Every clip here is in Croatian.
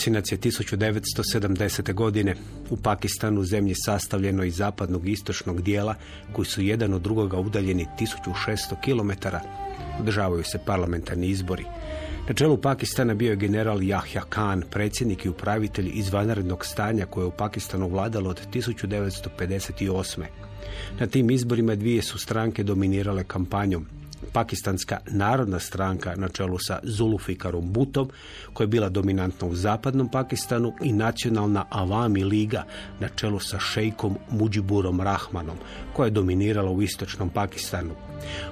Prosinac je 1970. godine u Pakistanu, zemlji sastavljeno iz zapadnog i istočnog dijela, koji su jedan od drugoga udaljeni 1600 km, održavaju se parlamentarni izbori. Na čelu Pakistana bio je general Yahya Khan, predsjednik i upravitelj izvanrednog stanja koje je u Pakistanu vladalo od 1958. Na tim izborima dvije su stranke dominirale kampanjom. Pakistanska narodna stranka na čelu sa Zulufikarom Butom, koja je bila dominantna u zapadnom Pakistanu i nacionalna Avami Liga na čelu sa šejkom Mujiburom Rahmanom, koja je dominirala u istočnom Pakistanu.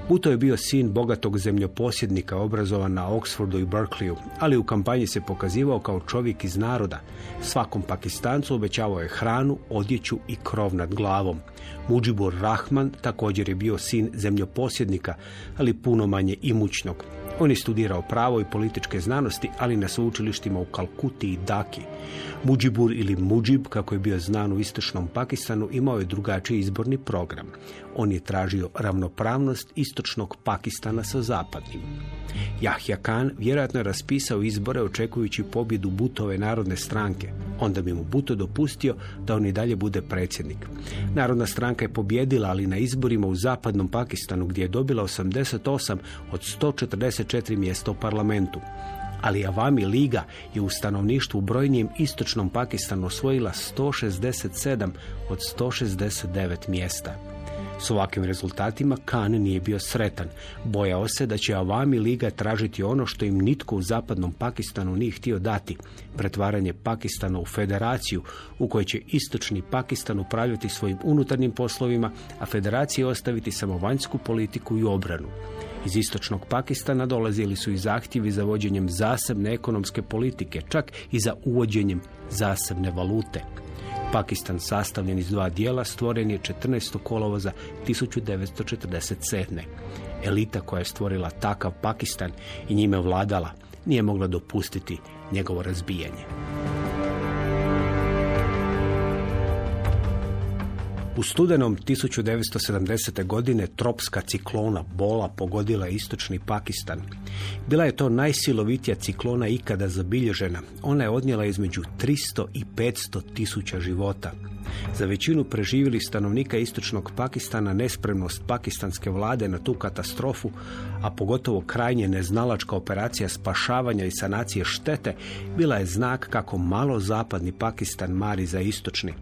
Buto je bio sin bogatog zemljoposjednika obrazovan na Oxfordu i Berkeleyu, ali u kampanji se pokazivao kao čovjek iz naroda. Svakom Pakistancu obećavao je hranu, odjeću i krov nad glavom. Mujibur Rahman također je bio sin zemljoposjednika, ali puno manje imućnog. On je studirao pravo i političke znanosti, ali na sveučilištima u Kalkuti i Daki. Mujibur ili Mujib, kako je bio znan u istočnom Pakistanu, imao je drugačiji izborni program. On je tražio ravnopravnost istočnog Pakistana sa zapadnim. Yahya Khan vjerojatno je raspisao izbore očekujući pobjedu Butove narodne stranke. Onda bi mu Buto dopustio da on i dalje bude predsjednik. Narodna stranka je pobjedila, ali na izborima u zapadnom Pakistanu gdje je dobila 88 od 144 mjesta u parlamentu. Ali Avami Liga je u stanovništvu brojnijem istočnom Pakistanu osvojila 167 od 169 mjesta. S ovakvim rezultatima Khan nije bio sretan. Bojao se da će Avami Liga tražiti ono što im nitko u zapadnom Pakistanu nije htio dati. Pretvaranje Pakistana u federaciju u kojoj će istočni Pakistan upravljati svojim unutarnjim poslovima, a federacije ostaviti samo vanjsku politiku i obranu. Iz istočnog Pakistana dolazili su i zahtjevi za vođenjem zasebne ekonomske politike, čak i za uvođenjem zasebne valute. Pakistan sastavljen iz dva dijela stvoren je 14. kolovoza 1947. Elita koja je stvorila takav Pakistan i njime vladala nije mogla dopustiti njegovo razbijanje. U studenom 1970. godine tropska ciklona Bola pogodila istočni Pakistan. Bila je to najsilovitija ciklona ikada zabilježena. Ona je odnijela između 300 i 500 tisuća života. Za većinu preživjeli stanovnika istočnog Pakistana nespremnost pakistanske vlade na tu katastrofu, a pogotovo krajnje neznalačka operacija spašavanja i sanacije štete, bila je znak kako malo zapadni Pakistan mari za istočni.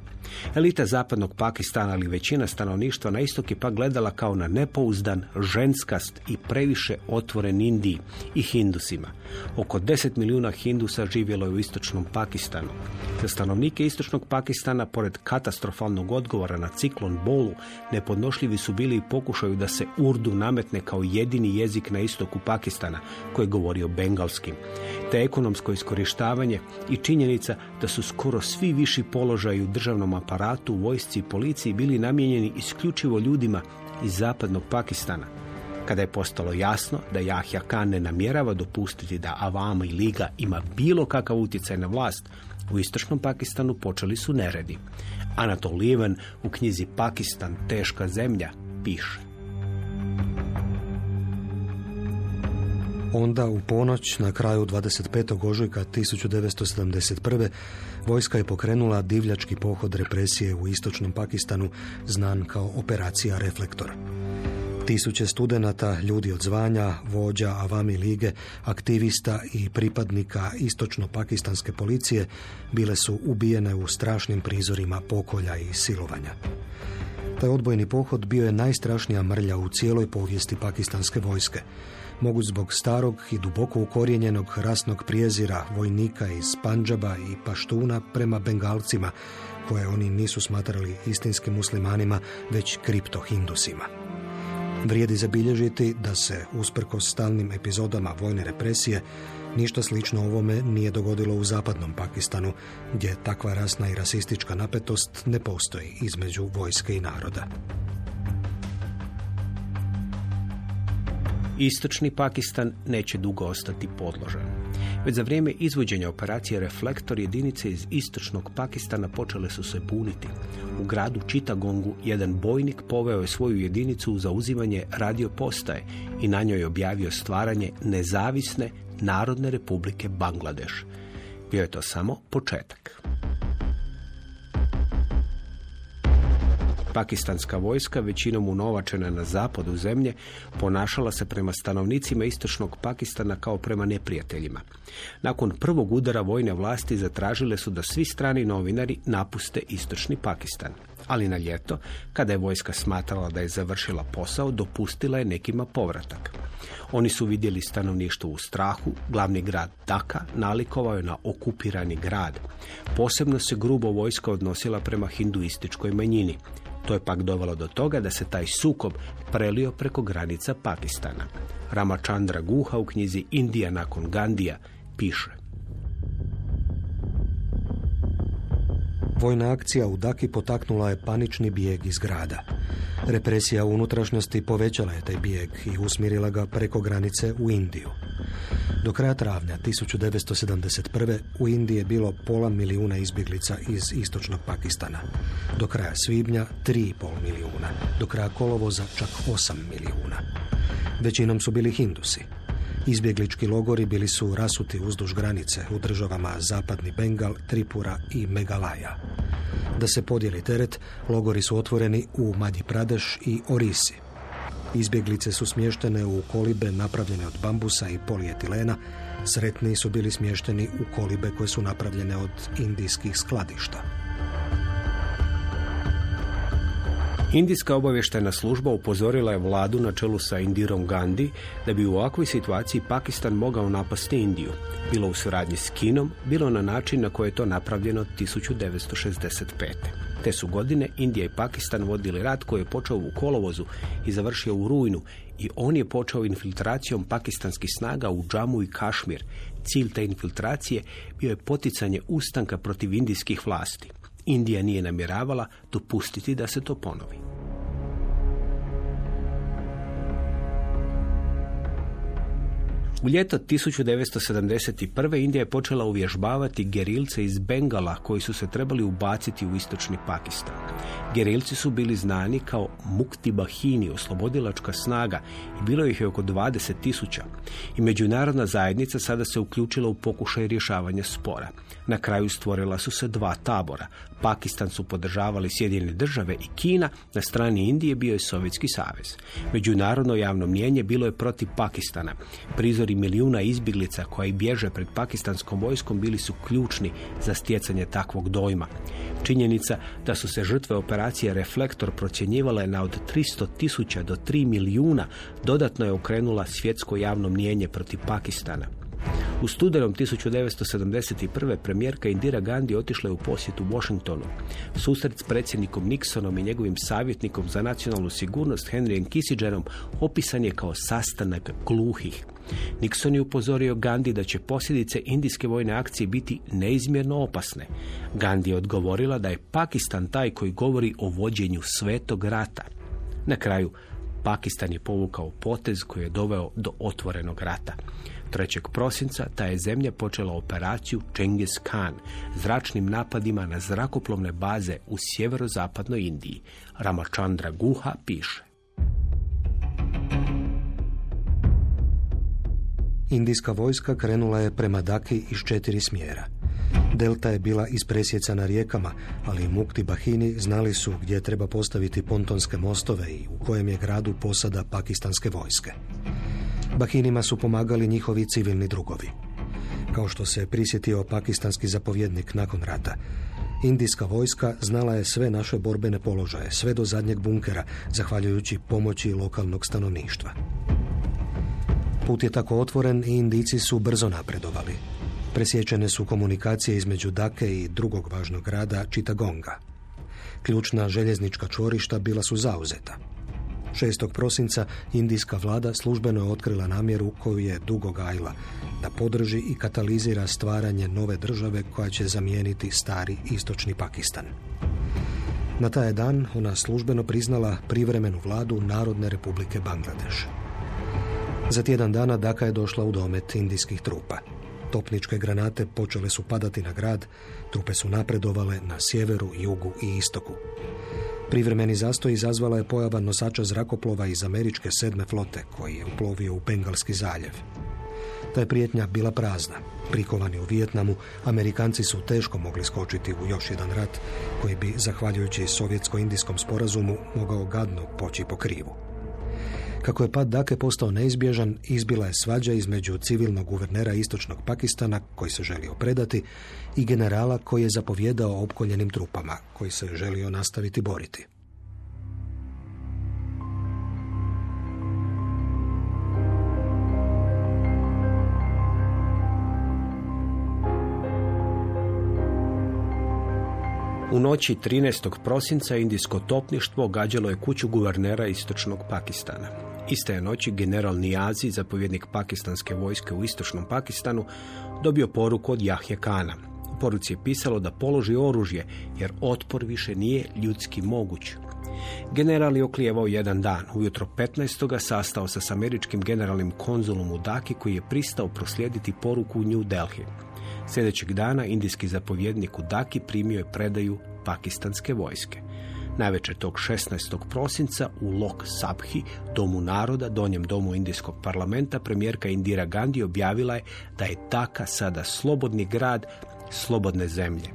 Elita zapadnog Pakistana, ali većina stanovništva na istok je pa gledala kao na nepouzdan, ženskast i previše otvoren Indiji i Hindusima. Oko 10 milijuna Hindusa živjelo je u istočnom Pakistanu. Za stanovnike istočnog Pakistana, pored katastrofalnog odgovora na ciklon Bolu, nepodnošljivi su bili i pokušaju da se Urdu nametne kao jedini jezik na istoku Pakistana, koji je govorio bengalskim. Te ekonomsko iskorištavanje i činjenica da su skoro svi viši položaji u državnom aparatu, vojsci i policiji bili namijenjeni isključivo ljudima iz zapadnog Pakistana. Kada je postalo jasno da Jahja Khan ne namjerava dopustiti da Avama i Liga ima bilo kakav utjecaj na vlast, u istočnom Pakistanu počeli su neredi. Anatol Liven u knjizi Pakistan, teška zemlja, piše. Onda u ponoć na kraju 25. ožujka 1971. vojska je pokrenula divljački pohod represije u istočnom Pakistanu znan kao operacija Reflektor. Tisuće studenata, ljudi od zvanja, vođa Avami lige, aktivista i pripadnika istočno-pakistanske policije bile su ubijene u strašnim prizorima pokolja i silovanja. Taj odbojni pohod bio je najstrašnija mrlja u cijeloj povijesti pakistanske vojske. Mogu zbog starog i duboko ukorijenjenog rasnog prijezira vojnika iz Panđaba i Paštuna prema Bengalcima, koje oni nisu smatrali istinskim muslimanima, već kriptohindusima. Vrijedi zabilježiti da se, usprkos stalnim epizodama vojne represije, ništa slično ovome nije dogodilo u zapadnom Pakistanu, gdje takva rasna i rasistička napetost ne postoji između vojske i naroda. Istočni Pakistan neće dugo ostati podložan. Već za vrijeme izvođenja operacije Reflektor jedinice iz istočnog Pakistana počele su se buniti. U gradu Čitagongu jedan bojnik poveo je svoju jedinicu u zauzimanje radio postaje i na njoj objavio stvaranje nezavisne Narodne republike Bangladeš. Bio je to samo početak. Pakistanska vojska, većinom unovačena na zapadu zemlje, ponašala se prema stanovnicima istočnog Pakistana kao prema neprijateljima. Nakon prvog udara vojne vlasti zatražile su da svi strani novinari napuste istočni Pakistan. Ali na ljeto, kada je vojska smatrala da je završila posao, dopustila je nekima povratak. Oni su vidjeli stanovništvo u strahu, glavni grad Daka nalikovao je na okupirani grad. Posebno se grubo vojska odnosila prema hinduističkoj manjini. To je pak dovelo do toga da se taj sukob prelio preko granica Pakistana. Ramachandra Guha u knjizi Indija nakon Gandija piše. Vojna akcija u Daki potaknula je panični bijeg iz grada. Represija u unutrašnjosti povećala je taj bijeg i usmjerila ga preko granice u Indiju. Do kraja travnja 1971. u Indiji je bilo pola milijuna izbjeglica iz istočnog Pakistana. Do kraja svibnja 3,5 milijuna. Do kraja kolovoza čak 8 milijuna. Većinom su bili Hindusi. Izbjeglički logori bili su rasuti uzduž granice u državama Zapadni Bengal, Tripura i Megalaja. Da se podijeli teret, logori su otvoreni u Madji Pradeš i Orisi. Izbjeglice su smještene u kolibe napravljene od bambusa i polietilena, sretniji su bili smješteni u kolibe koje su napravljene od indijskih skladišta. Indijska obavještajna služba upozorila je vladu na čelu sa Indirom Gandhi da bi u ovakvoj situaciji Pakistan mogao napasti Indiju. Bilo u suradnji s Kinom, bilo na način na koji je to napravljeno 1965. Te su godine Indija i Pakistan vodili rat koji je počeo u kolovozu i završio u rujnu i on je počeo infiltracijom pakistanskih snaga u Džamu i Kašmir. Cilj te infiltracije bio je poticanje ustanka protiv indijskih vlasti. Indija nije namjeravala dopustiti da se to ponovi. U ljeto 1971. Indija je počela uvježbavati gerilce iz Bengala koji su se trebali ubaciti u istočni Pakistan. Gerilci su bili znani kao Mukti Bahini, oslobodilačka snaga i bilo ih je oko 20 tisuća. I međunarodna zajednica sada se uključila u pokušaj rješavanja spora. Na kraju stvorila su se dva tabora. Pakistan su podržavali Sjedinjene države i Kina, na strani Indije bio je Sovjetski savez. Međunarodno javno mnijenje bilo je protiv Pakistana. Prizori milijuna izbjeglica koji bježe pred pakistanskom vojskom bili su ključni za stjecanje takvog dojma. Činjenica da su se žrtve operacije Reflektor procjenjivale na od 300 tisuća do 3 milijuna dodatno je okrenula svjetsko javno mnijenje protiv Pakistana. U studenom 1971. premijerka Indira Gandhi otišla je u posjetu Washingtonu. Susret s predsjednikom Nixonom i njegovim savjetnikom za nacionalnu sigurnost Henryem Kissingerom opisan je kao sastanak gluhih. Nixon je upozorio Gandhi da će posljedice indijske vojne akcije biti neizmjerno opasne. Gandhi je odgovorila da je Pakistan taj koji govori o vođenju svetog rata. Na kraju, Pakistan je povukao potez koji je doveo do otvorenog rata. 3. prosinca ta je zemlja počela operaciju Čengis Khan zračnim napadima na zrakoplovne baze u sjeverozapadnoj Indiji. Ramachandra Guha piše. Indijska vojska krenula je prema Daki iz četiri smjera. Delta je bila ispresjecana rijekama, ali Mukti Bahini znali su gdje treba postaviti pontonske mostove i u kojem je gradu posada pakistanske vojske. Bahinima su pomagali njihovi civilni drugovi. Kao što se prisjetio pakistanski zapovjednik nakon rata, Indijska vojska znala je sve naše borbene položaje, sve do zadnjeg bunkera, zahvaljujući pomoći lokalnog stanovništva. Put je tako otvoren i Indici su brzo napredovali. Presječene su komunikacije između Dake i drugog važnog grada Čitagonga. Ključna željeznička čvorišta bila su zauzeta. 6. prosinca indijska vlada službeno je otkrila namjeru koju je dugo gajila da podrži i katalizira stvaranje nove države koja će zamijeniti stari istočni Pakistan. Na taj dan ona službeno priznala privremenu vladu Narodne republike Bangladeš. Za tjedan dana Daka je došla u domet indijskih trupa. Topničke granate počele su padati na grad, trupe su napredovale na sjeveru, jugu i istoku. Privremeni zastoj izazvala je pojava nosača zrakoplova iz američke sedme flote koji je uplovio u Bengalski zaljev. Ta je prijetnja bila prazna. Prikovani u Vijetnamu, Amerikanci su teško mogli skočiti u još jedan rat koji bi, zahvaljujući sovjetsko-indijskom sporazumu, mogao gadno poći po krivu. Kako je pad Dake postao neizbježan, izbila je svađa između civilnog guvernera istočnog Pakistana, koji se želio predati, i generala koji je zapovjedao opkoljenim trupama, koji se želio nastaviti boriti. U noći 13. prosinca indijsko topništvo gađalo je kuću guvernera istočnog Pakistana. Iste je noći general Nijazi, zapovjednik pakistanske vojske u istočnom Pakistanu, dobio poruku od Jahje Kana. U poruci je pisalo da položi oružje, jer otpor više nije ljudski moguć. General je oklijevao jedan dan. Ujutro 15. sastao se s američkim generalnim konzulom u Daki koji je pristao proslijediti poruku u New Delhi. Sljedećeg dana indijski zapovjednik u Daki primio je predaju pakistanske vojske. Navečer tog 16. prosinca u Lok Sabhi, Domu naroda, donjem domu Indijskog parlamenta, premijerka Indira Gandhi objavila je da je Daka sada slobodni grad slobodne zemlje.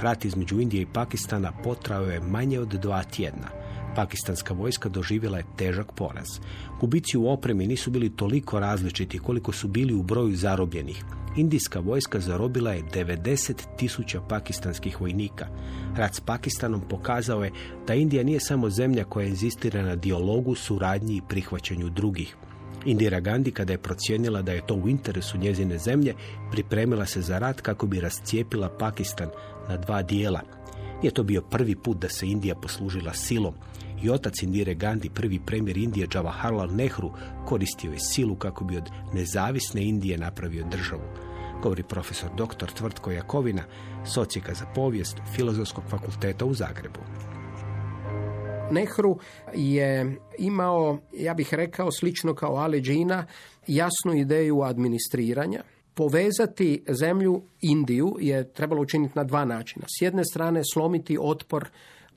Rat između Indije i Pakistana potrao je manje od dva tjedna. Pakistanska vojska doživjela je težak poraz. Gubici u opremi nisu bili toliko različiti koliko su bili u broju zarobljenih. Indijska vojska zarobila je 90 tisuća pakistanskih vojnika. Rat s Pakistanom pokazao je da Indija nije samo zemlja koja inzistira na dijalogu, suradnji i prihvaćanju drugih. Indira Gandhi, kada je procijenila da je to u interesu njezine zemlje, pripremila se za rat kako bi rascijepila Pakistan na dva dijela. Nije to bio prvi put da se Indija poslužila silom. I otac Indire Gandhi, prvi premijer Indije Jawaharlal Nehru, koristio je silu kako bi od nezavisne Indije napravio državu. Govori profesor dr. Tvrtko Jakovina, socijeka za povijest Filozofskog fakulteta u Zagrebu. Nehru je imao, ja bih rekao, slično kao Ale Džina, jasnu ideju administriranja. Povezati zemlju Indiju je trebalo učiniti na dva načina. S jedne strane slomiti otpor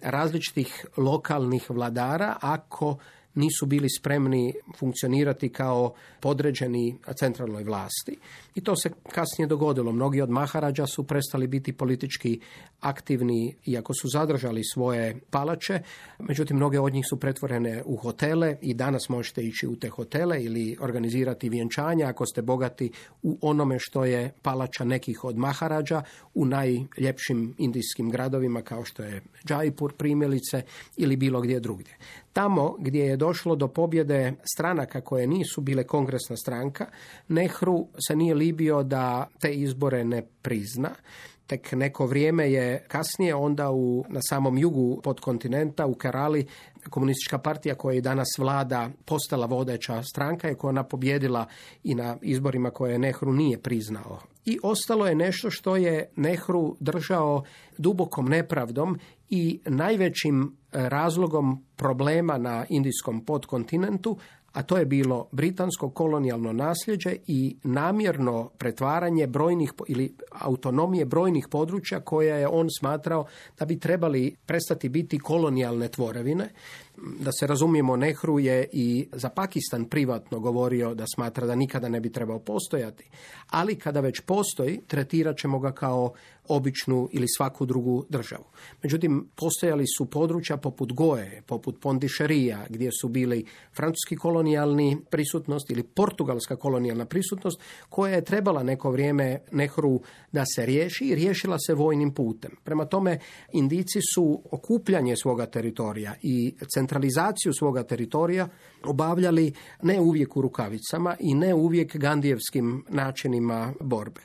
različitih lokalnih vladara ako nisu bili spremni funkcionirati kao podređeni centralnoj vlasti. I to se kasnije dogodilo. Mnogi od Maharađa su prestali biti politički aktivni, iako su zadržali svoje palače. Međutim, mnoge od njih su pretvorene u hotele i danas možete ići u te hotele ili organizirati vjenčanja ako ste bogati u onome što je palača nekih od Maharađa u najljepšim indijskim gradovima kao što je Jaipur primjelice ili bilo gdje drugdje. Tamo gdje je došlo do pobjede stranaka koje nisu bile kongresna stranka, Nehru se nije libio da te izbore ne prizna. Tek neko vrijeme je kasnije onda u, na samom jugu podkontinenta u Kerali komunistička partija koja i danas vlada postala vodeća stranka i koja ona pobjedila i na izborima koje Nehru nije priznao. I ostalo je nešto što je Nehru držao dubokom nepravdom i najvećim razlogom problema na indijskom podkontinentu, a to je bilo britansko kolonijalno nasljeđe i namjerno pretvaranje brojnih ili autonomije brojnih područja koja je on smatrao da bi trebali prestati biti kolonijalne tvorevine Da se razumijemo, Nehru je i za Pakistan privatno govorio da smatra da nikada ne bi trebao postojati, ali kada već postoji, tretirat ćemo ga kao običnu ili svaku drugu državu. Međutim, postojali su područja poput Goje, poput Pondišerija, gdje su bili francuski kolonijalni prisutnost ili portugalska kolonijalna prisutnost, koja je trebala neko vrijeme Nehru da se riješi i riješila se vojnim putem. Prema tome, Indici su okupljanje svoga teritorija i centralizaciju svoga teritorija obavljali ne uvijek u rukavicama i ne uvijek gandijevskim načinima borbe.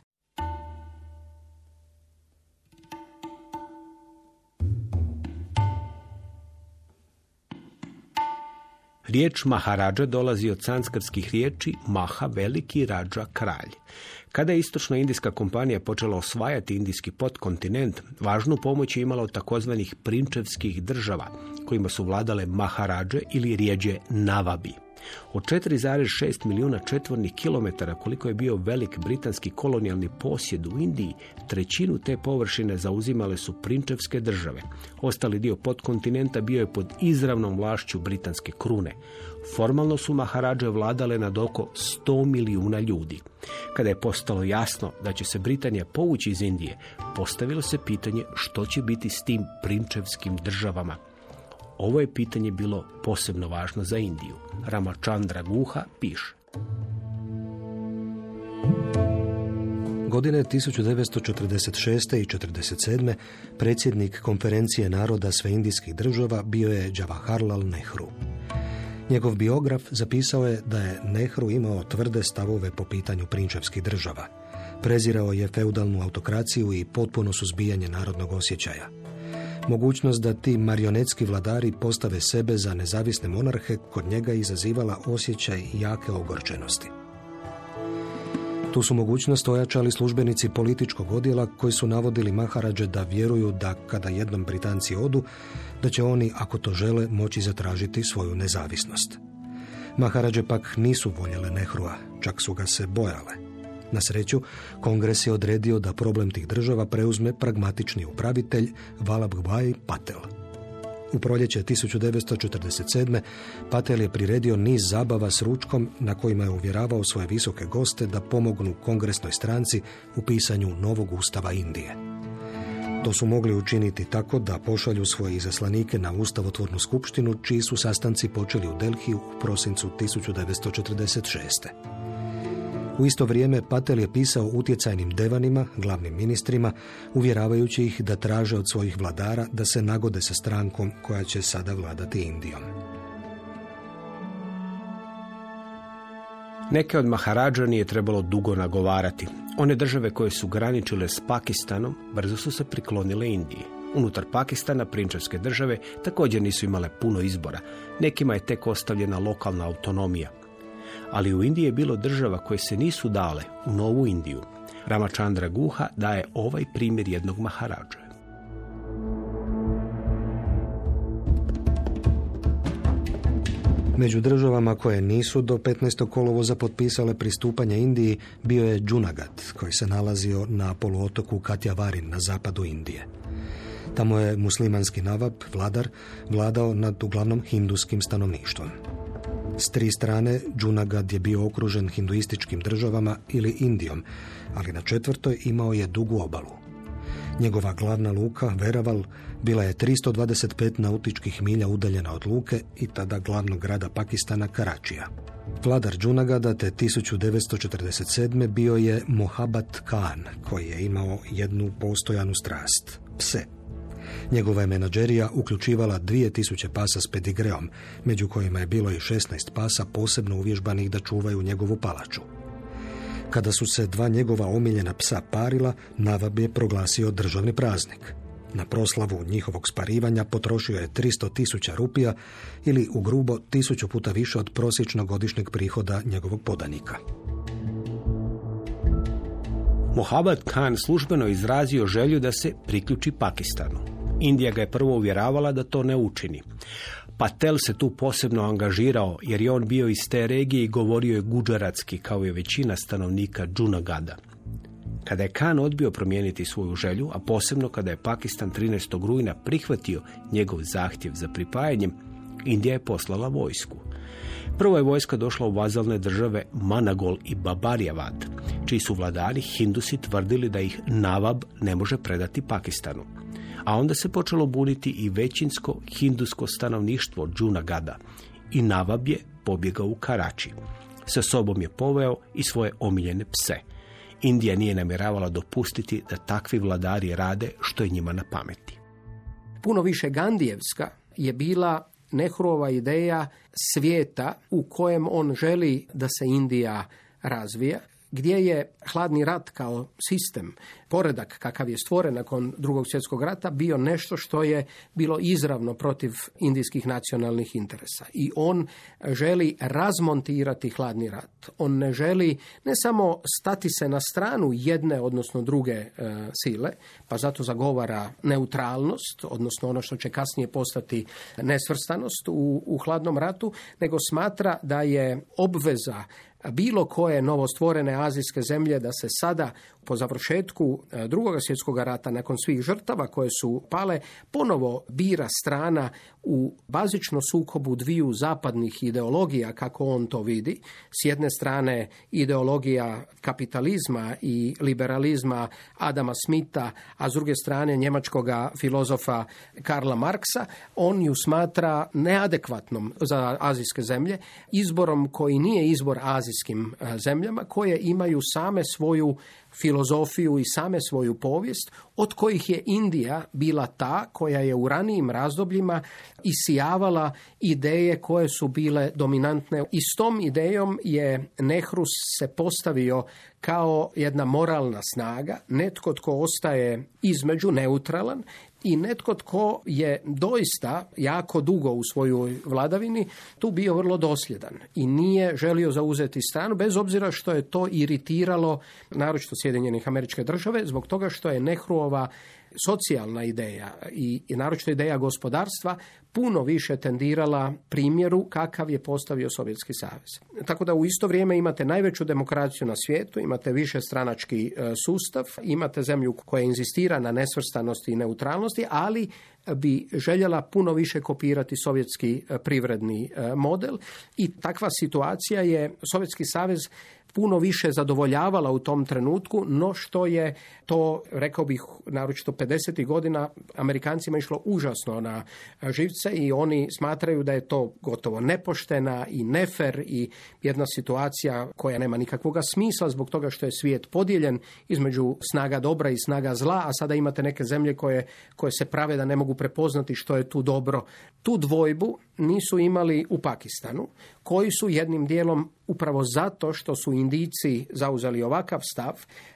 Riječ Maharađa dolazi od sanskrtskih riječi Maha veliki Rađa kralj. Kada je istočna indijska kompanija počela osvajati indijski podkontinent, važnu pomoć je imala od takozvanih prinčevskih država, kojima su vladale Maharađe ili rijeđe Navabi. Od 4,6 milijuna četvornih kilometara koliko je bio velik britanski kolonijalni posjed u Indiji, trećinu te površine zauzimale su prinčevske države. Ostali dio podkontinenta bio je pod izravnom vlašću britanske krune. Formalno su Maharađe vladale nad oko 100 milijuna ljudi. Kada je postalo jasno da će se Britanija povući iz Indije, postavilo se pitanje što će biti s tim prinčevskim državama. Ovo je pitanje bilo posebno važno za Indiju. Ramachandra Guha piše. Godine 1946. i 1947. predsjednik konferencije naroda sve indijskih država bio je Jawaharlal Nehru. Njegov biograf zapisao je da je Nehru imao tvrde stavove po pitanju prinčevskih država. Prezirao je feudalnu autokraciju i potpuno suzbijanje narodnog osjećaja. Mogućnost da ti marionetski vladari postave sebe za nezavisne monarhe kod njega izazivala osjećaj jake ogorčenosti. Tu su mogućnost ojačali službenici političkog odjela koji su navodili Maharađe da vjeruju da kada jednom Britanci odu, da će oni, ako to žele, moći zatražiti svoju nezavisnost. Maharađe pak nisu voljele Nehrua, čak su ga se bojale. Na sreću, kongres je odredio da problem tih država preuzme pragmatični upravitelj Valabhbhai Patel. U proljeće 1947. Patel je priredio niz zabava s ručkom na kojima je uvjeravao svoje visoke goste da pomognu kongresnoj stranci u pisanju novog ustava Indije. To su mogli učiniti tako da pošalju svoje izaslanike na ustavotvornu skupštinu, čiji su sastanci počeli u Delhiju u prosincu 1946. U isto vrijeme Patel je pisao utjecajnim devanima, glavnim ministrima, uvjeravajući ih da traže od svojih vladara da se nagode sa strankom koja će sada vladati Indijom. Neke od Maharađa nije trebalo dugo nagovarati. One države koje su graničile s Pakistanom brzo su se priklonile Indiji. Unutar Pakistana prinčevske države također nisu imale puno izbora. Nekima je tek ostavljena lokalna autonomija ali u Indiji je bilo država koje se nisu dale u Novu Indiju. Ramachandra Guha daje ovaj primjer jednog Maharađa. Među državama koje nisu do 15. kolovoza potpisale pristupanje Indiji bio je Džunagat, koji se nalazio na poluotoku Katjavarin na zapadu Indije. Tamo je muslimanski navab, vladar, vladao nad uglavnom hinduskim stanovništvom. S tri strane Džunagad je bio okružen hinduističkim državama ili Indijom, ali na četvrtoj imao je dugu obalu. Njegova glavna luka, Veraval, bila je 325 nautičkih milja udaljena od luke i tada glavnog grada Pakistana Karačija. Vladar Džunagada te 1947. bio je Mohabat Khan, koji je imao jednu postojanu strast, pse. Njegova je menadžerija uključivala 2000 pasa s pedigreom, među kojima je bilo i 16 pasa posebno uvježbanih da čuvaju njegovu palaču. Kada su se dva njegova omiljena psa parila, Navab je proglasio državni praznik. Na proslavu njihovog sparivanja potrošio je 300 tisuća rupija ili u grubo tisuću puta više od prosječnog godišnjeg prihoda njegovog podanika. Mohamed Khan službeno izrazio želju da se priključi Pakistanu. Indija ga je prvo uvjeravala da to ne učini. Patel se tu posebno angažirao jer je on bio iz te regije i govorio je guđaratski kao i većina stanovnika Džunagada. Kada je Khan odbio promijeniti svoju želju, a posebno kada je Pakistan 13. rujna prihvatio njegov zahtjev za pripajanjem, Indija je poslala vojsku. Prvo je vojska došla u vazalne države Managol i Babarijavad, čiji su vladari Hindusi tvrdili da ih Navab ne može predati Pakistanu. A onda se počelo buniti i većinsko hindusko stanovništvo Džunagada i Navab je pobjegao u Karači. Sa sobom je poveo i svoje omiljene pse. Indija nije namjeravala dopustiti da takvi vladari rade što je njima na pameti. Puno više Gandijevska je bila Nehruova ideja svijeta u kojem on želi da se Indija razvija gdje je hladni rat kao sistem, poredak kakav je stvoren nakon drugog svjetskog rata, bio nešto što je bilo izravno protiv indijskih nacionalnih interesa. I on želi razmontirati hladni rat. On ne želi ne samo stati se na stranu jedne, odnosno druge e, sile, pa zato zagovara neutralnost, odnosno ono što će kasnije postati nesvrstanost u, u hladnom ratu, nego smatra da je obveza bilo koje novostvorene azijske zemlje da se sada po završetku e, drugog svjetskog rata nakon svih žrtava koje su pale ponovo bira strana u bazično sukobu dviju zapadnih ideologija kako on to vidi. S jedne strane ideologija kapitalizma i liberalizma Adama Smitha, a s druge strane njemačkog filozofa Karla Marksa, on ju smatra neadekvatnom za azijske zemlje, izborom koji nije izbor azijskim e, zemljama, koje imaju same svoju filozofiju i same svoju povijest, od kojih je Indija bila ta koja je u ranijim razdobljima isijavala ideje koje su bile dominantne. I s tom idejom je Nehrus se postavio kao jedna moralna snaga, netko tko ostaje između, neutralan, i netko tko je doista jako dugo u svojoj vladavini tu bio vrlo dosljedan i nije želio zauzeti stranu bez obzira što je to iritiralo naročito Sjedinjenih američke države zbog toga što je Nehruova socijalna ideja i, i naročito ideja gospodarstva puno više tendirala primjeru kakav je postavio Sovjetski savez. Tako da u isto vrijeme imate najveću demokraciju na svijetu, imate više stranački e, sustav, imate zemlju koja inzistira na nesvrstanosti i neutralnosti, ali bi željela puno više kopirati sovjetski e, privredni e, model i takva situacija je Sovjetski savez puno više zadovoljavala u tom trenutku, no što je to, rekao bih, naročito 50. godina, Amerikancima išlo užasno na živce i oni smatraju da je to gotovo nepoštena i nefer i jedna situacija koja nema nikakvog smisla zbog toga što je svijet podijeljen između snaga dobra i snaga zla, a sada imate neke zemlje koje, koje se prave da ne mogu prepoznati što je tu dobro. Tu dvojbu nisu imali u Pakistanu, koji su jednim dijelom upravo zato što su Indijci zauzeli ovakav stav,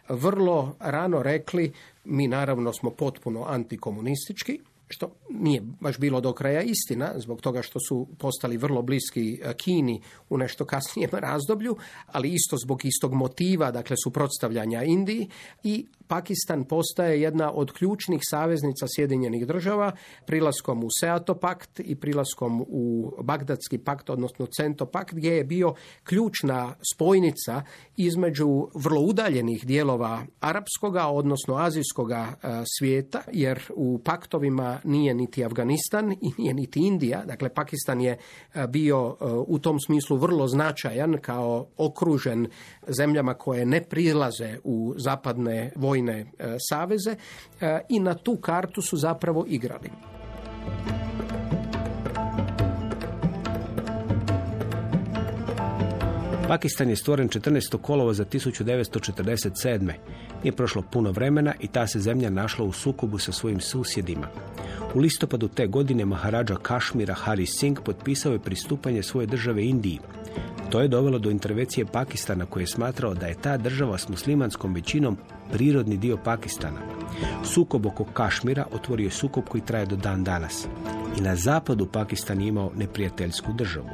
vrlo rano rekli, mi naravno smo potpuno antikomunistički, što nije baš bilo do kraja istina, zbog toga što su postali vrlo bliski e, Kini u nešto kasnijem razdoblju, ali isto zbog istog motiva, dakle suprotstavljanja Indiji i Pakistan postaje jedna od ključnih saveznica Sjedinjenih država prilaskom u Seato pakt i prilaskom u Bagdadski pakt, odnosno Cento pakt, gdje je bio ključna spojnica između vrlo udaljenih dijelova arapskoga, odnosno azijskoga e, svijeta, jer u paktovima nije niti Afganistan i nije niti Indija. Dakle, Pakistan je e, bio e, u tom smislu vrlo značajan kao okružen zemljama koje ne prilaze u zapadne vojne e, saveze i na tu kartu su zapravo igrali. Pakistan je stvoren 14. kolova za 1947. Nije prošlo puno vremena i ta se zemlja našla u sukobu sa svojim susjedima. U listopadu te godine Maharađa Kašmira Hari Singh potpisao je pristupanje svoje države Indiji. To je dovelo do intervencije Pakistana koji je smatrao da je ta država s muslimanskom većinom prirodni dio Pakistana. Sukob oko Kašmira otvorio je sukob koji traje do dan danas. I na zapadu Pakistan imao neprijateljsku državu.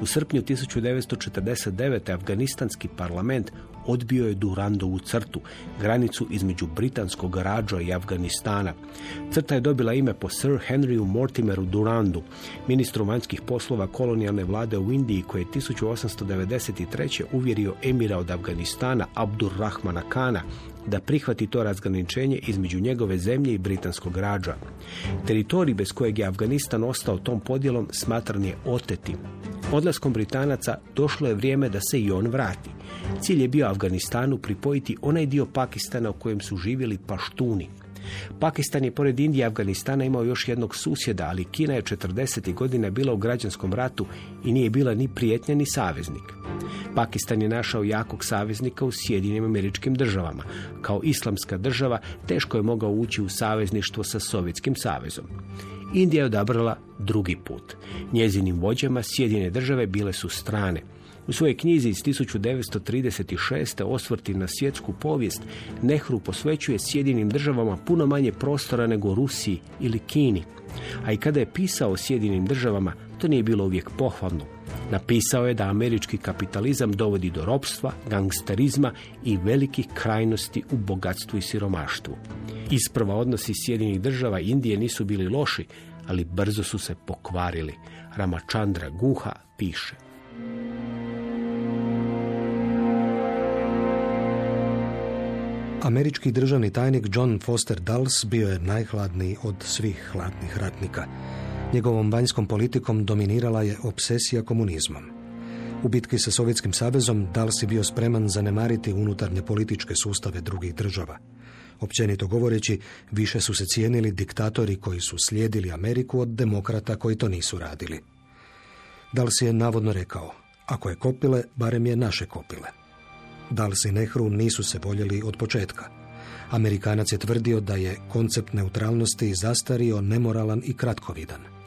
U srpnju 1949. Afganistanski parlament odbio je Durandovu crtu, granicu između britanskog rađa i Afganistana. Crta je dobila ime po Sir Henryu Mortimeru Durandu, ministru vanjskih poslova kolonijalne vlade u Indiji koji je 1893. uvjerio emira od Afganistana Abdurrahmana Kana da prihvati to razgraničenje između njegove zemlje i britanskog rađa. Teritorij bez kojeg je Afganistan ostao tom podjelom smatran je otetim. Odlaskom Britanaca došlo je vrijeme da se i on vrati. Cilj je bio Afganistanu pripojiti onaj dio Pakistana u kojem su živjeli paštuni. Pakistan je pored Indije i Afganistana imao još jednog susjeda, ali Kina je 40. godina bila u građanskom ratu i nije bila ni prijetnja ni saveznik. Pakistan je našao jakog saveznika u Sjedinim američkim državama. Kao islamska država teško je mogao ući u savezništvo sa Sovjetskim savezom. Indija je odabrala drugi put. Njezinim vođama Sjedine države bile su strane. U svojoj knjizi iz 1936. osvrti na svjetsku povijest Nehru posvećuje Sjedinim državama puno manje prostora nego Rusiji ili Kini. A i kada je pisao o Sjedinim državama, to nije bilo uvijek pohvalno. Napisao je da američki kapitalizam dovodi do ropstva, gangsterizma i velikih krajnosti u bogatstvu i siromaštvu. Isprva odnosi Sjedinih država i Indije nisu bili loši, ali brzo su se pokvarili. Ramachandra Guha piše. Američki državni tajnik John Foster Dulles bio je najhladniji od svih hladnih ratnika. Njegovom vanjskom politikom dominirala je obsesija komunizmom. U bitki sa Sovjetskim savezom Dulles je bio spreman zanemariti unutarnje političke sustave drugih država. Općenito govoreći, više su se cijenili diktatori koji su slijedili Ameriku od demokrata koji to nisu radili. Dulles je navodno rekao, ako je kopile, barem je naše kopile. Dals i Nehru nisu se voljeli od početka. Amerikanac je tvrdio da je koncept neutralnosti zastario, nemoralan i kratkovidan.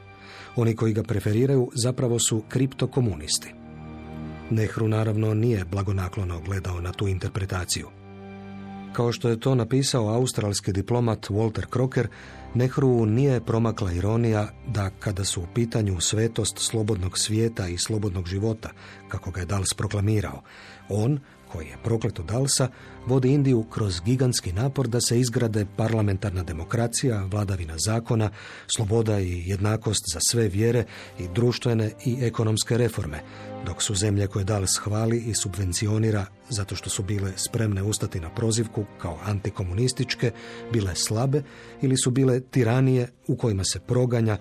Oni koji ga preferiraju zapravo su kriptokomunisti. Nehru naravno nije blagonaklono gledao na tu interpretaciju. Kao što je to napisao australski diplomat Walter Crocker, Nehru nije promakla ironija da kada su u pitanju svetost slobodnog svijeta i slobodnog života, kako ga je Dals proklamirao, on koji je prokleto Dalsa, vodi Indiju kroz gigantski napor da se izgrade parlamentarna demokracija, vladavina zakona, sloboda i jednakost za sve vjere i društvene i ekonomske reforme, dok su zemlje koje Dals hvali i subvencionira zato što su bile spremne ustati na prozivku kao antikomunističke, bile slabe ili su bile tiranije u kojima se proganja,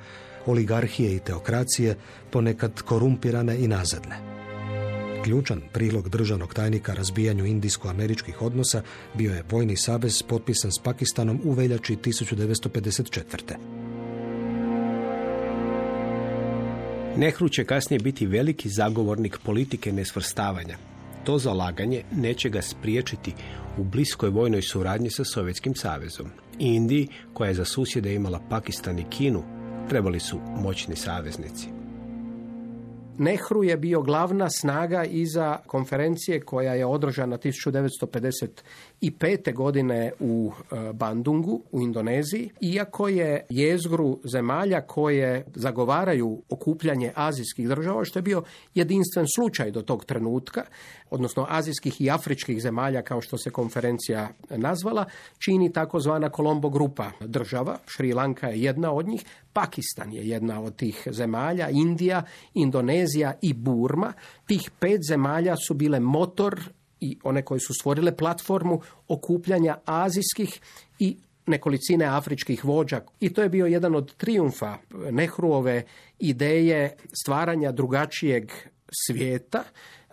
oligarhije i teokracije, ponekad korumpirane i nazadne. Ključan prilog državnog tajnika razbijanju indijsko-američkih odnosa bio je vojni savez potpisan s Pakistanom u veljači 1954. Nehru će kasnije biti veliki zagovornik politike nesvrstavanja. To zalaganje neće ga spriječiti u bliskoj vojnoj suradnji sa Sovjetskim savezom. Indiji, koja je za susjede imala Pakistan i Kinu, trebali su moćni saveznici. Nehru je bio glavna snaga iza konferencije koja je održana 1955. godine u e, Bandungu u Indoneziji, iako je jezgru zemalja koje zagovaraju okupljanje azijskih država, što je bio jedinstven slučaj do tog trenutka, odnosno azijskih i afričkih zemalja kao što se konferencija nazvala, čini takozvana Kolombo grupa država. Šri Lanka je jedna od njih, Pakistan je jedna od tih zemalja, Indija, Indonezija i Burma. Tih pet zemalja su bile motor i one koje su stvorile platformu okupljanja azijskih i nekolicine afričkih vođa. I to je bio jedan od triumfa Nehruove ideje stvaranja drugačijeg svijeta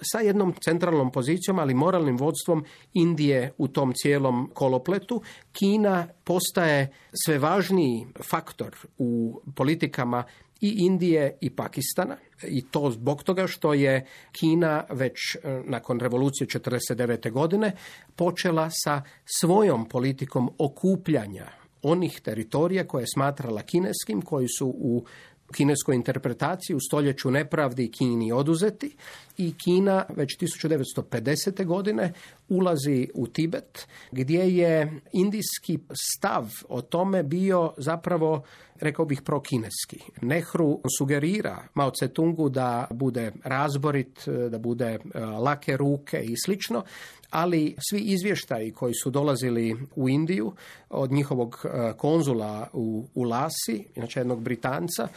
sa jednom centralnom pozicijom, ali moralnim vodstvom Indije u tom cijelom kolopletu. Kina postaje sve važniji faktor u politikama i Indije i Pakistana i to zbog toga što je Kina već e, nakon revolucije 1949. godine počela sa svojom politikom okupljanja onih teritorija koje je smatrala kineskim, koji su u kineskoj interpretaciji u stoljeću nepravdi Kini oduzeti i Kina već 1950. godine ulazi u Tibet gdje je indijski stav o tome bio zapravo rekao bih, prokineski. Nehru sugerira Mao Tse-tungu da bude razborit, da bude e, lake ruke i slično, ali svi izvještaji koji su dolazili u Indiju od njihovog e, konzula u, u Lasi, inače jednog Britanca,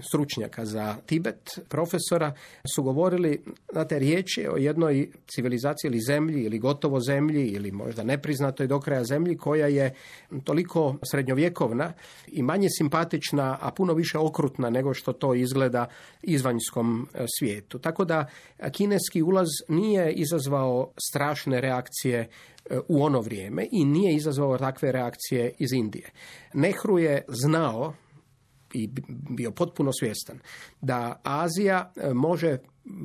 stručnjaka za Tibet, profesora, su govorili, znate, riječ je o jednoj civilizaciji ili zemlji ili gotovo zemlji ili možda nepriznatoj do kraja zemlji koja je toliko srednjovjekovna i manje simpatična, a puno više okrutna nego što to izgleda izvanjskom e, svijetu. Tako da kineski ulaz nije izazvao strašne reakcije e, u ono vrijeme i nije izazvao takve reakcije iz Indije. Nehru je znao i bio potpuno svjestan da Azija e, može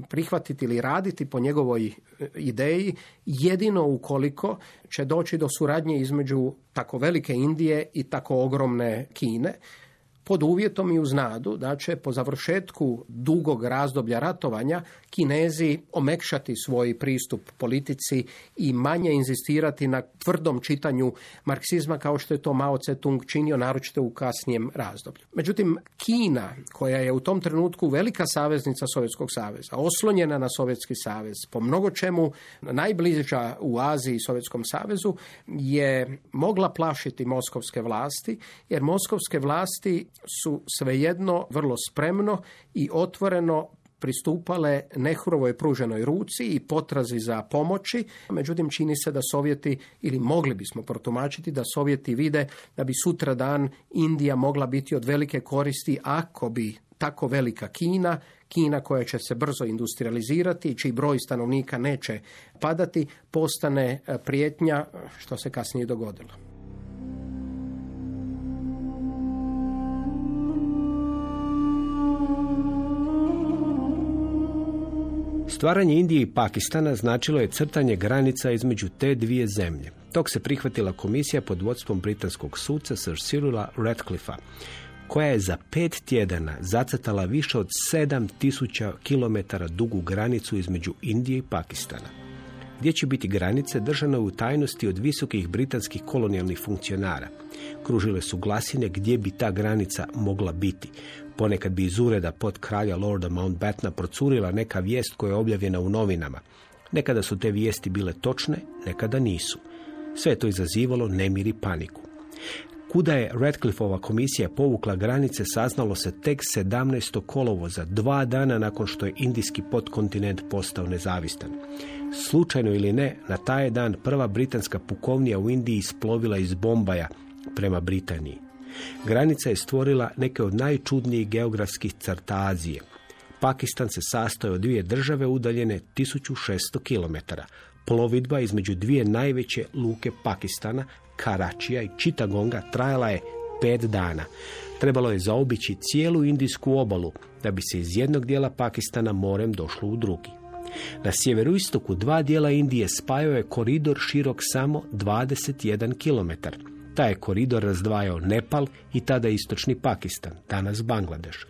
prihvatiti ili raditi po njegovoj e, ideji jedino ukoliko će doći do suradnje između tako velike Indije i tako ogromne Kine pod uvjetom i uz nadu da će po završetku dugog razdoblja ratovanja Kinezi omekšati svoj pristup politici i manje inzistirati na tvrdom čitanju marksizma kao što je to Mao Tse-tung činio naročito u kasnijem razdoblju. Međutim, Kina, koja je u tom trenutku velika saveznica Sovjetskog saveza, oslonjena na Sovjetski savez, po mnogo čemu najbliža u Aziji Sovjetskom savezu, je mogla plašiti moskovske vlasti, jer moskovske vlasti su svejedno vrlo spremno i otvoreno pristupale Nehrovoj pruženoj ruci i potrazi za pomoći. Međutim, čini se da Sovjeti, ili mogli bismo protumačiti, da Sovjeti vide da bi sutra dan Indija mogla biti od velike koristi ako bi tako velika Kina, Kina koja će se brzo industrializirati i čiji broj stanovnika neće padati, postane prijetnja, što se kasnije dogodilo. Stvaranje Indije i Pakistana značilo je crtanje granica između te dvije zemlje. Tog se prihvatila komisija pod vodstvom britanskog suca Sir Cyrila Radcliffe koja je za pet tjedana zacrtala više od 7000 km dugu granicu između Indije i Pakistana. Gdje će biti granice držane u tajnosti od visokih britanskih kolonijalnih funkcionara. Kružile su glasine gdje bi ta granica mogla biti. Ponekad bi iz ureda pod kralja Lorda Mountbattena procurila neka vijest koja je objavljena u novinama. Nekada su te vijesti bile točne, nekada nisu. Sve to izazivalo nemir i paniku. Kuda je Radcliffeova komisija povukla granice saznalo se tek 17. kolovoza, dva dana nakon što je indijski podkontinent postao nezavistan. Slučajno ili ne, na taj dan prva britanska pukovnija u Indiji isplovila iz Bombaja prema Britaniji. Granica je stvorila neke od najčudnijih geografskih crta Azije. Pakistan se sastoji od dvije države udaljene 1600 km. Plovidba između dvije najveće luke Pakistana, Karačija i Čitagonga, trajala je pet dana. Trebalo je zaobići cijelu indijsku obalu da bi se iz jednog dijela Pakistana morem došlo u drugi. Na sjeveroistoku dva dijela Indije spajao je koridor širok samo 21 km. Taj je koridor razdvajao Nepal i tada istočni Pakistan, danas Bangladeš.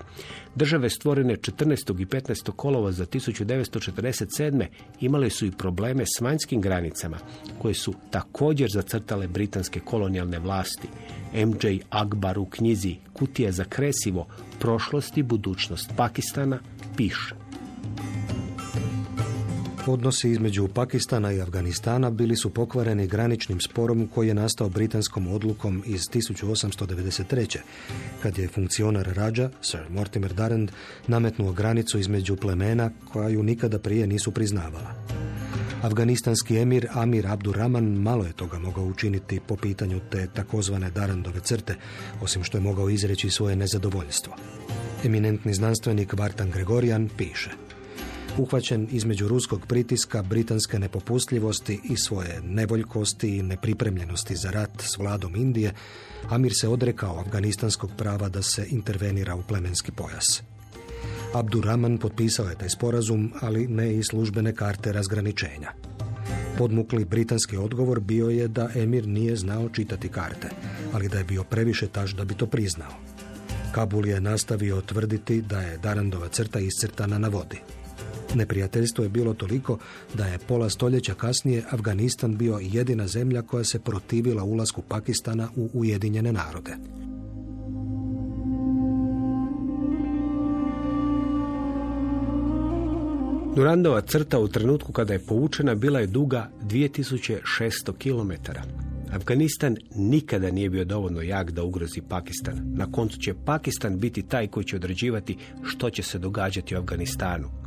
Države stvorene 14. i 15. kolova za 1947. imale su i probleme s vanjskim granicama, koje su također zacrtale britanske kolonijalne vlasti. MJ Akbar u knjizi Kutija za kresivo, prošlost i budućnost Pakistana piše. Odnosi između Pakistana i Afganistana bili su pokvareni graničnim sporom koji je nastao britanskom odlukom iz 1893. kad je funkcionar Rađa, Sir Mortimer Darrand, nametnuo granicu između plemena koja ju nikada prije nisu priznavala. Afganistanski emir Amir Abdurrahman malo je toga mogao učiniti po pitanju te takozvane Darandove crte, osim što je mogao izreći svoje nezadovoljstvo. Eminentni znanstvenik Vartan Gregorian piše – uhvaćen između ruskog pritiska, britanske nepopustljivosti i svoje nevoljkosti i nepripremljenosti za rat s vladom Indije, Amir se odrekao afganistanskog prava da se intervenira u plemenski pojas. Abdurrahman potpisao je taj sporazum, ali ne i službene karte razgraničenja. Podmukli britanski odgovor bio je da Emir nije znao čitati karte, ali da je bio previše taž da bi to priznao. Kabul je nastavio tvrditi da je Darandova crta iscrtana na vodi. Neprijateljstvo je bilo toliko da je pola stoljeća kasnije Afganistan bio jedina zemlja koja se protivila ulasku Pakistana u Ujedinjene narode. Durandova crta u trenutku kada je poučena bila je duga 2600 km. Afganistan nikada nije bio dovoljno jak da ugrozi Pakistan. Na koncu će Pakistan biti taj koji će određivati što će se događati u Afganistanu.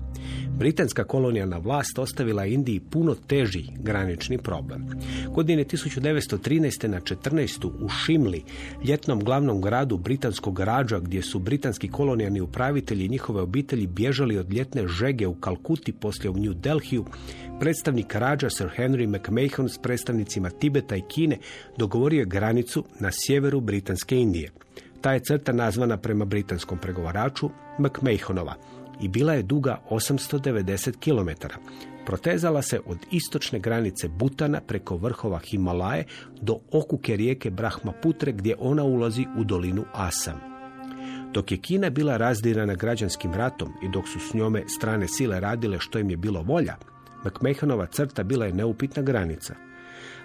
Britanska kolonijalna vlast ostavila Indiji puno teži granični problem. Godine 1913. na 14. u Šimli, ljetnom glavnom gradu britanskog rađa gdje su britanski kolonijalni upravitelji i njihove obitelji bježali od ljetne žege u Kalkuti poslije u New Delhiju, predstavnik rađa Sir Henry McMahon s predstavnicima Tibeta i Kine dogovorio granicu na sjeveru Britanske Indije. Ta je crta nazvana prema britanskom pregovaraču McMahonova i bila je duga 890 km. Protezala se od istočne granice Butana preko vrhova Himalaje do okuke rijeke Brahmaputre gdje ona ulazi u dolinu Asam. Dok je Kina bila razdirana građanskim ratom i dok su s njome strane sile radile što im je bilo volja, McMahonova crta bila je neupitna granica.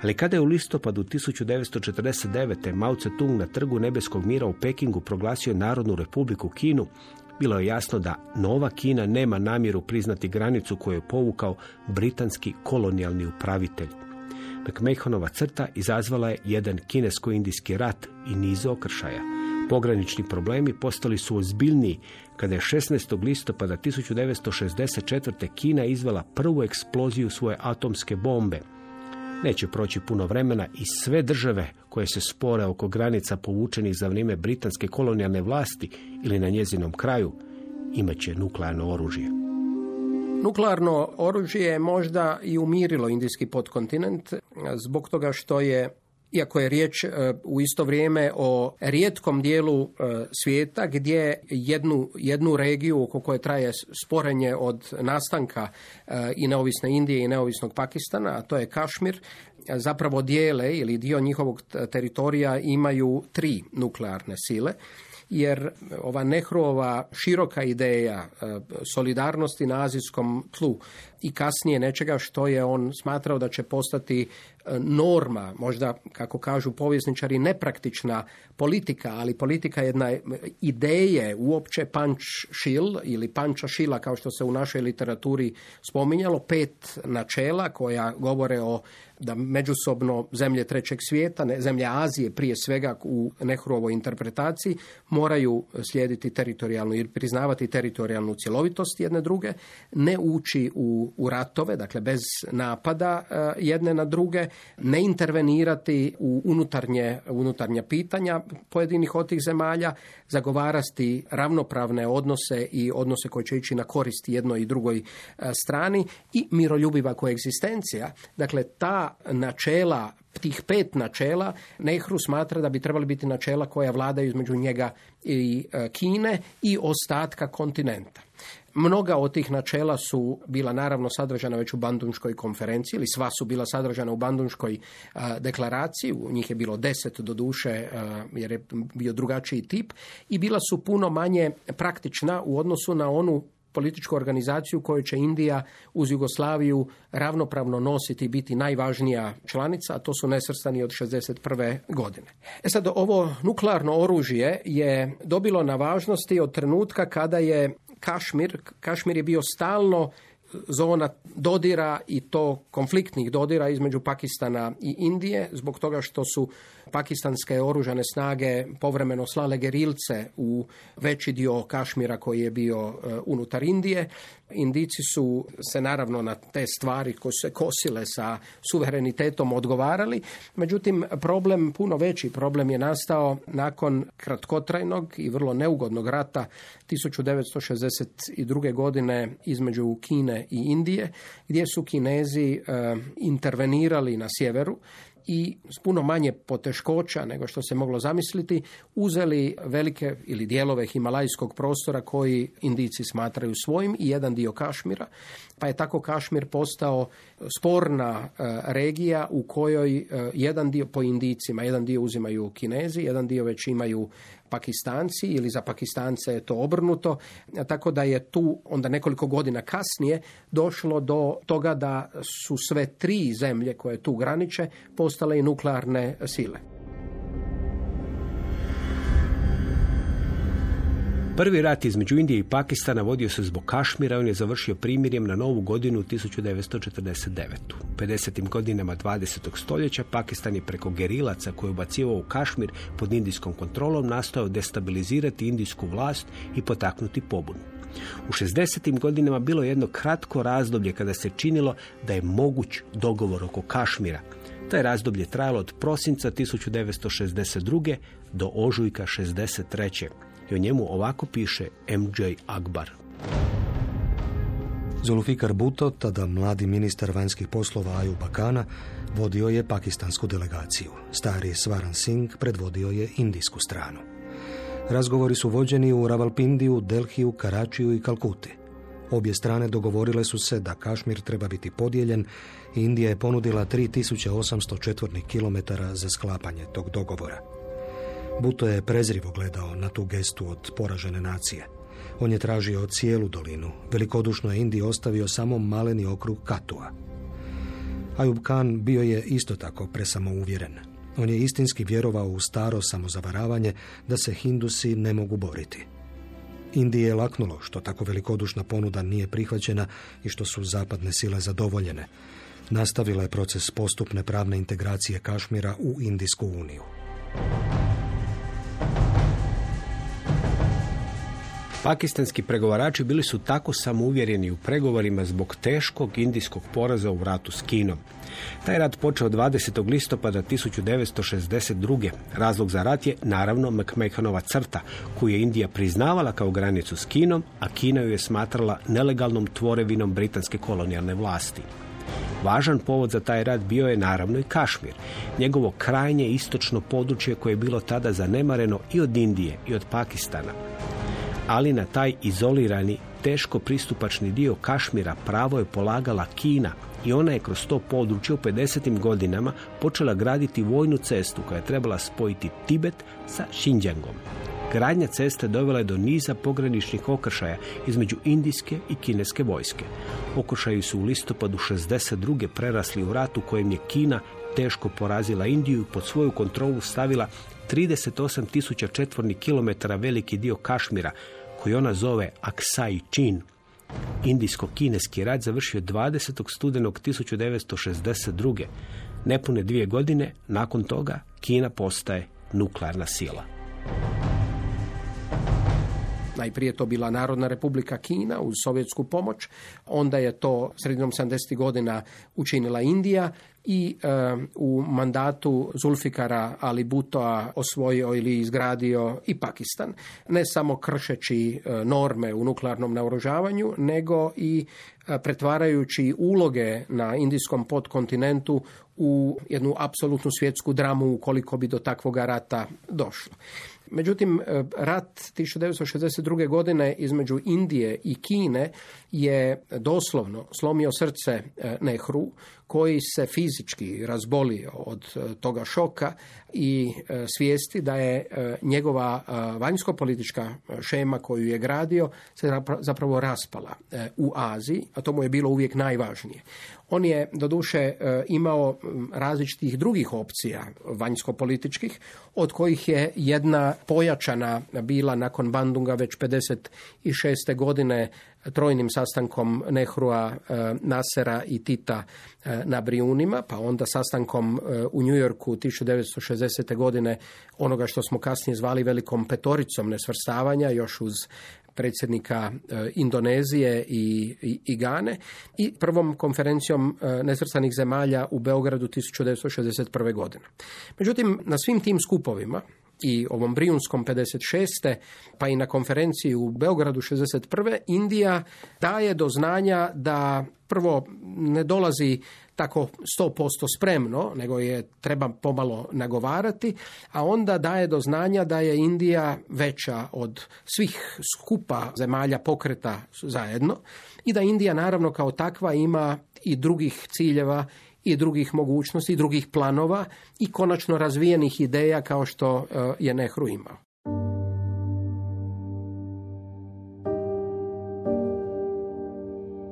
Ali kada je u listopadu 1949. Mao Tse-tung na trgu Nebeskog mira u Pekingu proglasio Narodnu republiku Kinu, bilo je jasno da Nova Kina nema namjeru priznati granicu koju je povukao britanski kolonijalni upravitelj. McMahonova crta izazvala je jedan kinesko-indijski rat i niz okršaja. Pogranični problemi postali su ozbiljniji kada je 16. listopada 1964. Kina izvela prvu eksploziju svoje atomske bombe. Neće proći puno vremena i sve države koje se spore oko granica povučenih za vrijeme britanske kolonijalne vlasti ili na njezinom kraju imat će nuklearno oružje. Nuklearno oružje je možda i umirilo indijski podkontinent zbog toga što je iako je riječ e, u isto vrijeme o rijetkom dijelu e, svijeta gdje jednu, jednu regiju oko koje traje sporenje od nastanka e, i neovisne Indije i neovisnog Pakistana, a to je Kašmir, zapravo dijele ili dio njihovog teritorija imaju tri nuklearne sile jer ova Nehruova široka ideja solidarnosti na azijskom tlu i kasnije nečega što je on smatrao da će postati norma, možda kako kažu povjesničari nepraktična politika, ali politika jedna ideje uopće panč šil ili panča šila kao što se u našoj literaturi spominjalo, pet načela koja govore o da međusobno zemlje trećeg svijeta, ne, zemlje Azije prije svega u Nehruovoj interpretaciji moraju slijediti teritorijalnu i priznavati teritorijalnu cjelovitost jedne druge, ne ući u, u ratove, dakle bez napada e, jedne na druge, ne intervenirati u unutarnje, unutarnja pitanja pojedinih od tih zemalja, zagovarati ravnopravne odnose i odnose koje će ići na korist jednoj i drugoj e, strani i miroljubiva koegzistencija. Dakle, ta načela tih pet načela Nehru smatra da bi trebali biti načela koja vladaju između njega i e, Kine i ostatka kontinenta. Mnoga od tih načela su bila naravno sadržana već u Bandunškoj konferenciji, ili sva su bila sadržana u Bandunškoj deklaraciji, u njih je bilo deset do duše jer je bio drugačiji tip i bila su puno manje praktična u odnosu na onu političku organizaciju koju će Indija uz Jugoslaviju ravnopravno nositi i biti najvažnija članica, a to su nesrstani od 61. godine. E sad, ovo nuklearno oružje je dobilo na važnosti od trenutka kada je Kašmir, Kašmir je bio stalno zona dodira i to konfliktnih dodira između Pakistana i Indije zbog toga što su pakistanske oružane snage povremeno slale gerilce u veći dio Kašmira koji je bio e, unutar Indije. Indici su se naravno na te stvari koje se kosile sa suverenitetom odgovarali. Međutim, problem, puno veći problem je nastao nakon kratkotrajnog i vrlo neugodnog rata 1962. godine između Kine i Indije, gdje su Kinezi e, intervenirali na sjeveru i s puno manje poteškoća nego što se moglo zamisliti uzeli velike ili dijelove himalajskog prostora koji Indici smatraju svojim i jedan dio Kašmira, pa je tako Kašmir postao sporna e, regija u kojoj e, jedan dio po Indicima, jedan dio uzimaju Kinezi, jedan dio već imaju Pakistanci ili za Pakistance je to obrnuto, tako da je tu onda nekoliko godina kasnije došlo do toga da su sve tri zemlje koje tu graniče postale i nuklearne sile. Prvi rat između Indije i Pakistana vodio se zbog Kašmira, on je završio primirjem na novu godinu 1949. U 50. godinama 20. stoljeća Pakistan je preko gerilaca koje ubacivao u Kašmir pod indijskom kontrolom nastojao destabilizirati indijsku vlast i potaknuti pobunu. U 60. godinama bilo je jedno kratko razdoblje kada se činilo da je moguć dogovor oko Kašmira. To je razdoblje trajalo od prosinca 1962. do ožujka 63. I o njemu ovako piše MJ Akbar. Zulfikar Bhutto, tada mladi ministar vanjskih poslova Ayuba Kana, vodio je pakistansku delegaciju. Stari Svaran Singh predvodio je indijsku stranu. Razgovori su vođeni u Ravalpindiju, Delhiju, Karačiju i Kalkuti. Obje strane dogovorile su se da Kašmir treba biti podijeljen i Indija je ponudila 3800 četvornih kilometara za sklapanje tog dogovora. Buto je prezrivo gledao na tu gestu od poražene nacije. On je tražio cijelu dolinu. Velikodušno je Indiji ostavio samo maleni okrug Katua. Ayub Khan bio je isto tako presamouvjeren. On je istinski vjerovao u staro samozavaravanje da se Hindusi ne mogu boriti. Indiji je laknulo što tako velikodušna ponuda nije prihvaćena i što su zapadne sile zadovoljene. Nastavila je proces postupne pravne integracije Kašmira u Indijsku uniju. Pakistanski pregovarači bili su tako samouvjereni u pregovorima zbog teškog indijskog poraza u ratu s Kinom. Taj rat počeo 20. listopada 1962. Razlog za rat je naravno McMahonova crta, koju je Indija priznavala kao granicu s Kinom, a Kina ju je smatrala nelegalnom tvorevinom britanske kolonijalne vlasti. Važan povod za taj rat bio je naravno i Kašmir, njegovo krajnje istočno područje koje je bilo tada zanemareno i od Indije i od Pakistana ali na taj izolirani, teško pristupačni dio Kašmira pravo je polagala Kina i ona je kroz to područje u 50. godinama počela graditi vojnu cestu koja je trebala spojiti Tibet sa Xinjiangom. Gradnja ceste dovela je do niza pograničnih okršaja između indijske i kineske vojske. Okršaju su u listopadu 62. prerasli u ratu kojem je Kina teško porazila Indiju i pod svoju kontrolu stavila 38 tisuća četvornih kilometara veliki dio Kašmira, koji ona zove Aksai Chin. Indijsko-kineski rat završio 20. studenog 1962. Nepune dvije godine nakon toga Kina postaje nuklearna sila. Najprije to bila Narodna republika Kina uz sovjetsku pomoć, onda je to sredinom 70. godina učinila Indija i e, u mandatu Zulfikara Ali Butoa osvojio ili izgradio i Pakistan. Ne samo kršeći e, norme u nuklearnom naoružavanju, nego i e, pretvarajući uloge na indijskom podkontinentu u jednu apsolutnu svjetsku dramu ukoliko bi do takvoga rata došlo. Međutim, e, rat 1962. godine između Indije i Kine je doslovno slomio srce e, Nehru, koji se fizički razbolio od e, toga šoka i svijesti da je njegova vanjsko-politička šema koju je gradio se zapravo raspala u Aziji, a to mu je bilo uvijek najvažnije. On je doduše e, imao različitih drugih opcija vanjsko-političkih, od kojih je jedna pojačana bila nakon Bandunga već 56. godine trojnim sastankom Nehrua, e, Nasera i Tita e, na Brijunima, pa onda sastankom u New Yorku 1960. godine onoga što smo kasnije zvali velikom petoricom nesvrstavanja, još uz predsjednika e, Indonezije i, i, i Gane i prvom konferencijom e, nesvrstanih zemalja u Beogradu 1961. godine. Međutim, na svim tim skupovima i ovom Brijunskom 56. pa i na konferenciji u Beogradu 61. Indija daje do znanja da prvo ne dolazi tako 100% spremno, nego je treba pomalo nagovarati, a onda daje do znanja da je Indija veća od svih skupa zemalja pokreta zajedno i da Indija naravno kao takva ima i drugih ciljeva i drugih mogućnosti, drugih planova i konačno razvijenih ideja kao što e, je Nehru imao.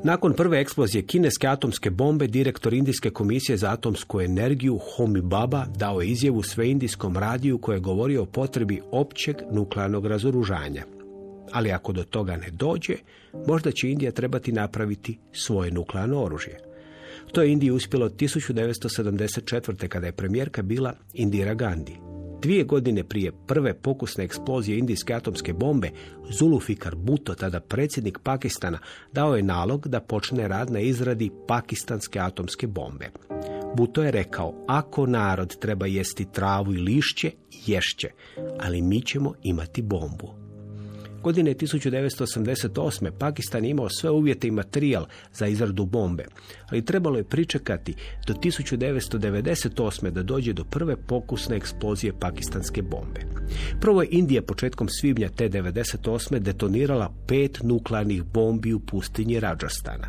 Nakon prve eksplozije kineske atomske bombe, direktor Indijske komisije za atomsku energiju Homi Baba dao je izjavu sveindijskom radiju koje je govorio o potrebi općeg nuklearnog razoružanja. Ali ako do toga ne dođe, možda će Indija trebati napraviti svoje nuklearno oružje. To je Indiji uspjelo 1974. kada je premijerka bila Indira Gandhi. Dvije godine prije prve pokusne eksplozije indijske atomske bombe, Zulfikar Bhutto, tada predsjednik Pakistana, dao je nalog da počne rad na izradi pakistanske atomske bombe. Buto je rekao, ako narod treba jesti travu i lišće, ješće, ali mi ćemo imati bombu. Godine 1988. Pakistan je imao sve uvjete i materijal za izradu bombe, ali trebalo je pričekati do 1998. da dođe do prve pokusne eksplozije pakistanske bombe. Prvo je Indija početkom svibnja te 98. detonirala pet nuklearnih bombi u pustinji Rajastana.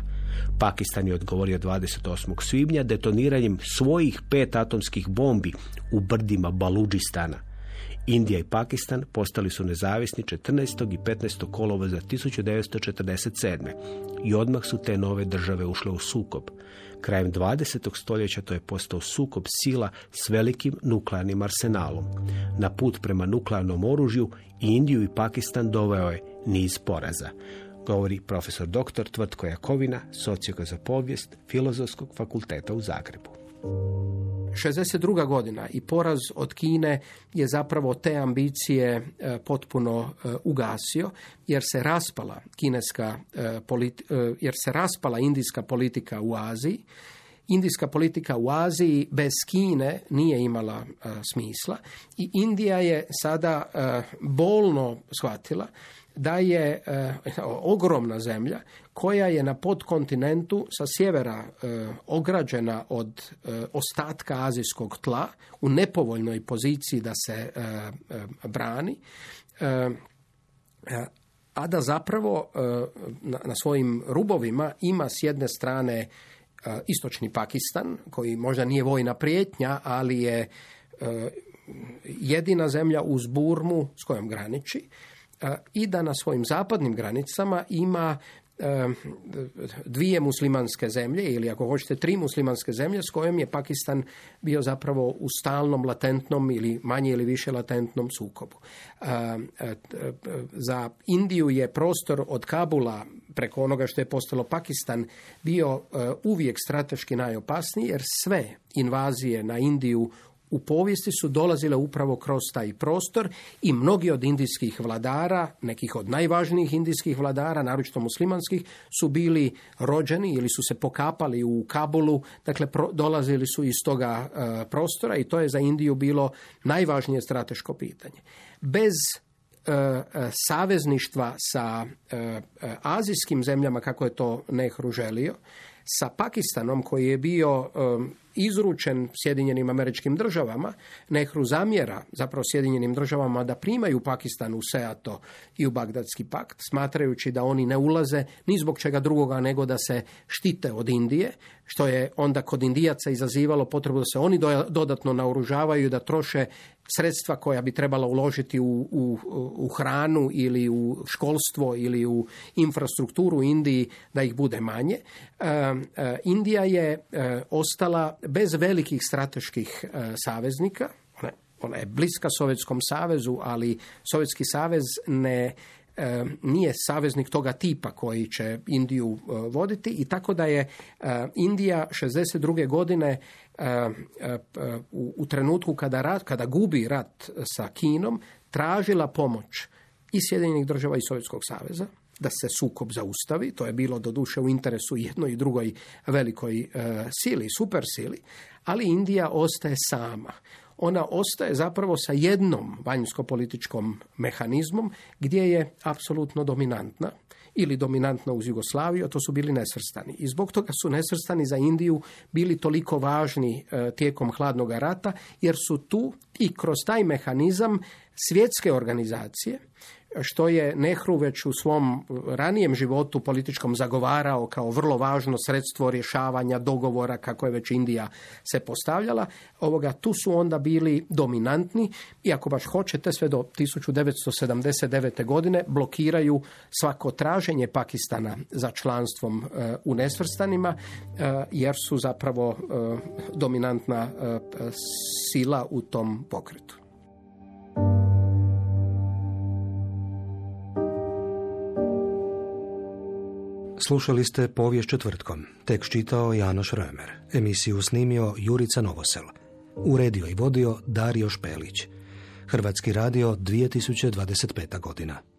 Pakistan je odgovorio 28. svibnja detoniranjem svojih pet atomskih bombi u brdima Baludžistana. Indija i Pakistan postali su nezavisni 14. i 15. kolova za 1947. i odmah su te nove države ušle u sukob. Krajem 20. stoljeća to je postao sukob sila s velikim nuklearnim arsenalom. Na put prema nuklearnom oružju Indiju i Pakistan doveo je niz poraza govori profesor dr. Tvrtko Jakovina, socijoga za povijest Filozofskog fakulteta u Zagrebu. 62. godina i poraz od Kine je zapravo te ambicije e, potpuno e, ugasio jer se raspala kineska e, jer se raspala indijska politika u Aziji. Indijska politika u Aziji bez Kine nije imala smisla i Indija je sada bolno shvatila da je ogromna zemlja koja je na podkontinentu sa sjevera e, ograđena od e, ostatka azijskog tla u nepovoljnoj poziciji da se brani a da zapravo na, na svojim rubovima ima s jedne strane istočni Pakistan koji možda nije vojna prijetnja ali je jedina zemlja uz Burmu s kojom graniči i da na svojim zapadnim granicama ima dvije muslimanske zemlje ili ako hoćete tri muslimanske zemlje s kojom je Pakistan bio zapravo u stalnom latentnom ili manje ili više latentnom sukobu. Za Indiju je prostor od Kabula preko onoga što je postalo Pakistan bio uvijek strateški najopasniji jer sve invazije na Indiju u povijesti su dolazile upravo kroz taj prostor i mnogi od indijskih vladara, nekih od najvažnijih indijskih vladara, naročito muslimanskih, su bili rođeni ili su se pokapali u Kabulu, dakle dolazili su iz toga e, prostora i to je za Indiju bilo najvažnije strateško pitanje. Bez e, e, savezništva sa azijskim zemljama kako je to Nehru želio, sa Pakistanom koji je bio izručen Sjedinjenim američkim državama, Nehru zamjera zapravo Sjedinjenim državama da primaju Pakistan u SEATO i u Bagdadski pakt, smatrajući da oni ne ulaze ni zbog čega drugoga nego da se štite od Indije, što je onda kod Indijaca izazivalo potrebu da se oni dodatno naoružavaju da troše sredstva koja bi trebala uložiti u, u, u, hranu ili u školstvo ili u infrastrukturu u Indiji da ih bude manje. E, e, Indija je e, ostala bez velikih strateških saveznika. Ona, ona je bliska Sovjetskom savezu, ali Sovjetski savez ne nije saveznik toga tipa koji će Indiju voditi i tako da je Indija 62. godine u trenutku kada, rat, kada gubi rat sa Kinom tražila pomoć i Sjedinjenih država i Sovjetskog saveza da se sukob zaustavi. To je bilo doduše u interesu jednoj i drugoj velikoj e, sili, supersili, ali Indija ostaje sama. Ona ostaje zapravo sa jednom vanjsko-političkom mehanizmom gdje je apsolutno dominantna ili dominantna uz Jugoslaviju, a to su bili nesvrstani. I zbog toga su nesvrstani za Indiju bili toliko važni e, tijekom hladnog rata, jer su tu i kroz taj mehanizam svjetske organizacije što je Nehru već u svom ranijem životu političkom zagovarao kao vrlo važno sredstvo rješavanja dogovora kako je već Indija se postavljala. Ovoga, tu su onda bili dominantni i ako baš hoćete sve do 1979. godine blokiraju svako traženje Pakistana za članstvom e, u nesvrstanima e, jer su zapravo e, dominantna sila u tom pokretu. Slušali ste povijest četvrtkom. Tekst čitao Janoš Römer. Emisiju snimio Jurica Novosel. Uredio i vodio Dario Špelić. Hrvatski radio 2025. godina.